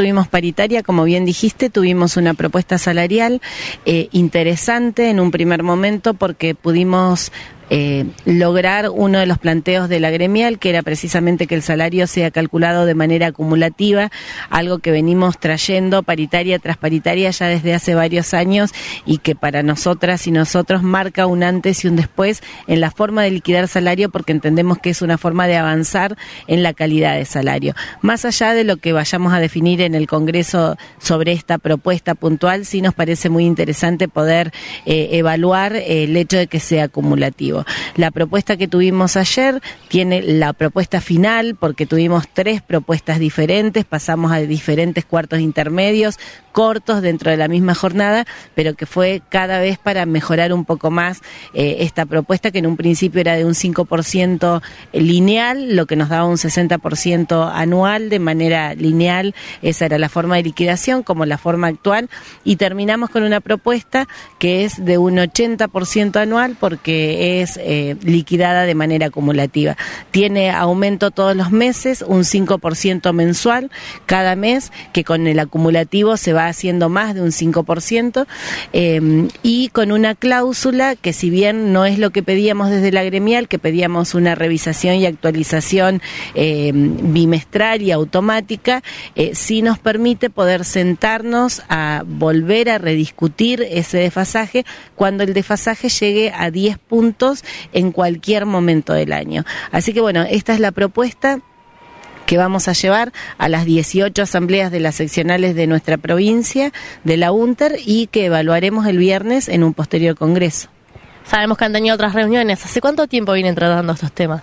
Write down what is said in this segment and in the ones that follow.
tuvimos paritaria, como bien dijiste, tuvimos una propuesta salarial eh, interesante en un primer momento porque pudimos eh, lograr uno de los planteos de la gremial, que era precisamente que el salario sea calculado de manera acumulativa, algo que venimos trayendo paritaria tras paritaria ya desde hace varios años y que para nosotras y nosotros marca un antes y un después en la forma de liquidar salario porque entendemos que es una forma de avanzar en la calidad de salario. Más allá de lo que vayamos a definir en el Congreso sobre esta propuesta puntual, sí nos parece muy interesante poder eh, evaluar el hecho de que sea acumulativo. La propuesta que tuvimos ayer tiene la propuesta final, porque tuvimos tres propuestas diferentes, pasamos a diferentes cuartos intermedios, cortos dentro de la misma jornada, pero que fue cada vez para mejorar un poco más eh, esta propuesta, que en un principio era de un 5% lineal, lo que nos daba un 60% anual de manera lineal, esa era la forma de liquidación como la forma actual, y terminamos con una propuesta que es de un 80% anual porque es eh, liquidada de manera acumulativa. Tiene aumento todos los meses, un 5% mensual cada mes, que con el acumulativo se va haciendo más de un 5%, eh, y con una cláusula que si bien no es lo que pedíamos desde la gremial, que pedíamos una revisación y actualización eh, bimestral y automática, sí nos permite poder sentarnos a volver a rediscutir ese desfasaje cuando el desfasaje llegue a 10 puntos en cualquier momento del año. Así que bueno, esta es la propuesta que vamos a llevar a las 18 asambleas de las seccionales de nuestra provincia, de la UNTER, y que evaluaremos el viernes en un posterior congreso. Sabemos que han tenido otras reuniones. ¿Hace cuánto tiempo vienen tratando estos temas?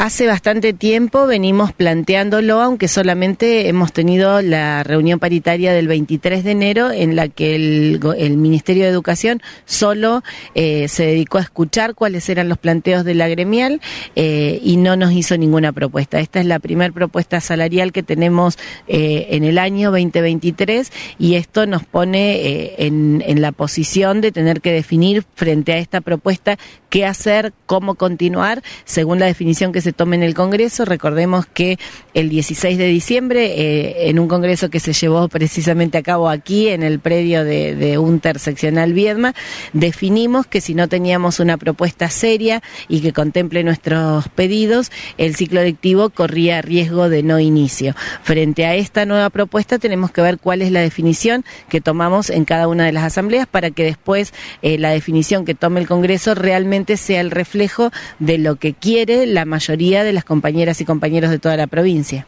Hace bastante tiempo venimos planteándolo, aunque solamente hemos tenido la reunión paritaria del 23 de enero en la que el, Ministerio de Educación solo eh, se dedicó a escuchar cuáles eran los planteos de la gremial eh, y no nos hizo ninguna propuesta. Esta es la primera propuesta salarial que tenemos eh, en el año 2023 y esto nos pone en, en la posición de tener que definir frente a esta propuesta qué hacer, cómo continuar, según la definición que se tome en el Congreso. Recordemos que el 16 de diciembre, eh, en un Congreso que se llevó precisamente a cabo aquí, en el predio de, de Interseccional Viedma, definimos que si no teníamos una propuesta seria y que contemple nuestros pedidos, el ciclo lectivo corría riesgo de no inicio. Frente a esta nueva propuesta tenemos que ver cuál es la definición que tomamos en cada una de las asambleas para que después eh, la definición que tome el Congreso realmente sea el reflejo de lo que quiere la mayoría de las compañeras y compañeros de toda la provincia.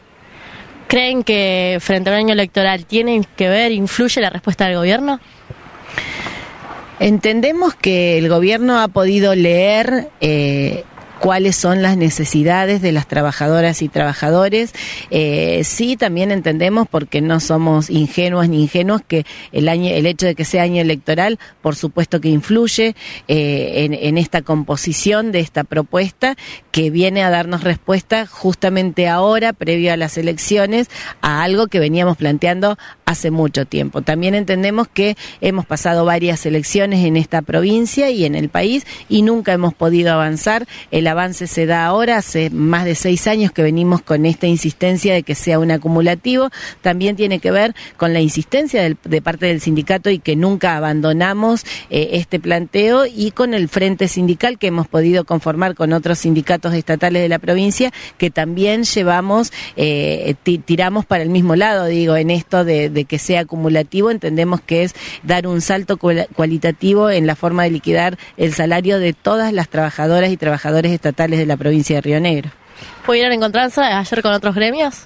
¿Creen que frente a un año electoral tiene que ver, influye la respuesta del gobierno? Entendemos que el gobierno ha podido leer eh, cuáles son las necesidades de las trabajadoras y trabajadores. Eh, sí, también entendemos, porque no somos ingenuas ni ingenuos, que el, año, el hecho de que sea año electoral, por supuesto que influye eh, en, esta composición de esta propuesta, que viene a darnos respuesta justamente ahora, previo a las elecciones, a algo que veníamos planteando hace mucho tiempo. También entendemos que hemos pasado varias elecciones en esta provincia y en el país y nunca hemos podido avanzar. El avance se da ahora, hace más de seis años que venimos con esta insistencia de que sea un acumulativo. También tiene que ver con la insistencia de parte del sindicato y que nunca abandonamos eh, este planteo y con el frente sindical que hemos podido conformar con otros sindicatos estatales de la provincia que también llevamos, eh, tiramos para el mismo lado, digo, en esto de que sea acumulativo, entendemos que es dar un salto cualitativo en la forma de liquidar el salario de todas las trabajadoras y trabajadores estatales de la provincia de Río Negro. ¿Pudieron encontrarse ayer con otros gremios?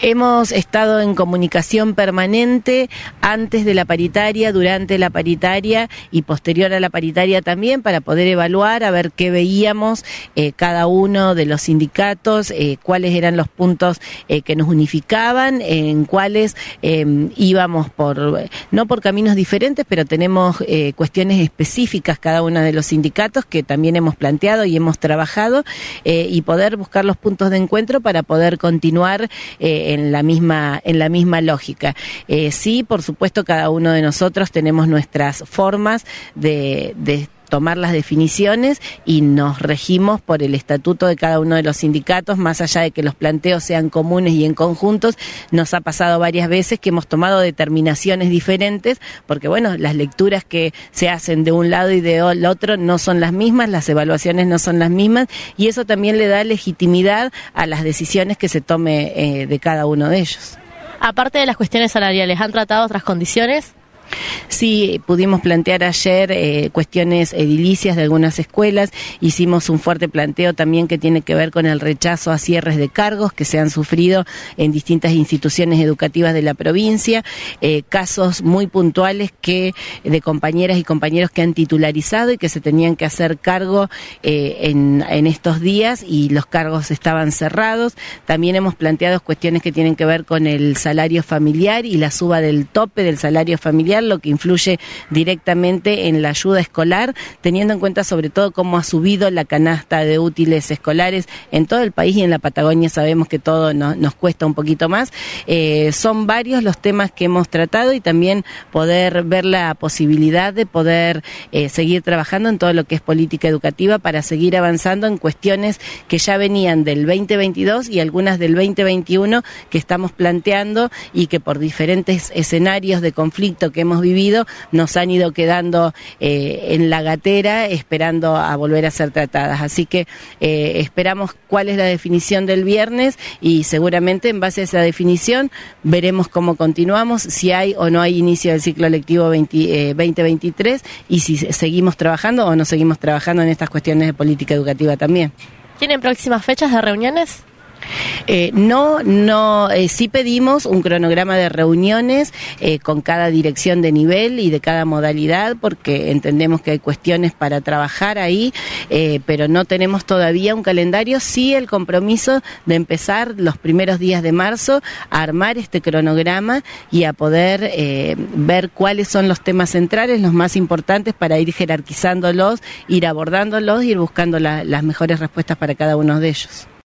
Hemos estado en comunicación permanente antes de la paritaria, durante la paritaria y posterior a la paritaria también para poder evaluar, a ver qué veíamos eh, cada uno de los sindicatos, eh, cuáles eran los puntos eh, que nos unificaban, en cuáles em, íbamos por, no por caminos diferentes, pero tenemos cuestiones específicas cada uno de los sindicatos que también hemos planteado y hemos trabajado y poder buscar los puntos de encuentro para poder continuar eh, en, la misma, en la misma lógica. Eh, sí, por supuesto, cada uno de nosotros tenemos nuestras formas de, de tomar las definiciones y nos regimos por el estatuto de cada uno de los sindicatos, más allá de que los planteos sean comunes y en conjuntos, nos ha pasado varias veces que hemos tomado determinaciones diferentes, porque bueno, las lecturas que se hacen de un lado y del otro no son las mismas, las evaluaciones no son las mismas, y eso también le da legitimidad a las decisiones que se tome eh, de cada uno de ellos. Aparte de las cuestiones salariales, ¿han tratado otras condiciones? Sí, pudimos plantear ayer eh, cuestiones edilicias de algunas escuelas, hicimos un fuerte planteo también que tiene que ver con el rechazo a cierres de cargos que se han sufrido en distintas instituciones educativas de la provincia, eh, casos muy puntuales que de compañeras y compañeros que han titularizado y que se tenían que hacer cargo eh, en, en estos días y los cargos estaban cerrados. También hemos planteado cuestiones que tienen que ver con el salario familiar y la suba del tope del salario familiar lo que influye directamente en la ayuda escolar, teniendo en cuenta sobre todo cómo ha subido la canasta de útiles escolares en todo el país y en la Patagonia sabemos que todo nos cuesta un poquito más. Eh, son varios los temas que hemos tratado y también poder ver la posibilidad de poder eh, seguir trabajando en todo lo que es política educativa para seguir avanzando en cuestiones que ya venían del 2022 y algunas del 2021 que estamos planteando y que por diferentes escenarios de conflicto que hemos vivido nos han ido quedando eh, en la gatera esperando a volver a ser tratadas. Así que eh, esperamos cuál es la definición del viernes y seguramente en base a esa definición veremos cómo continuamos, si hay o no hay inicio del ciclo lectivo 2023 eh, y si seguimos trabajando o no seguimos trabajando en estas cuestiones de política educativa también. ¿Tienen próximas fechas de reuniones? Eh, no, no, eh, sí pedimos un cronograma de reuniones eh, con cada dirección de nivel y de cada modalidad, porque entendemos que hay cuestiones para trabajar ahí, pero no tenemos todavía un calendario. Sí, el compromiso de empezar los primeros días de marzo a armar este cronograma y a poder ver cuáles son los temas centrales, los más importantes, para ir jerarquizándolos, ir abordándolos, ir buscando las mejores respuestas para cada uno de ellos.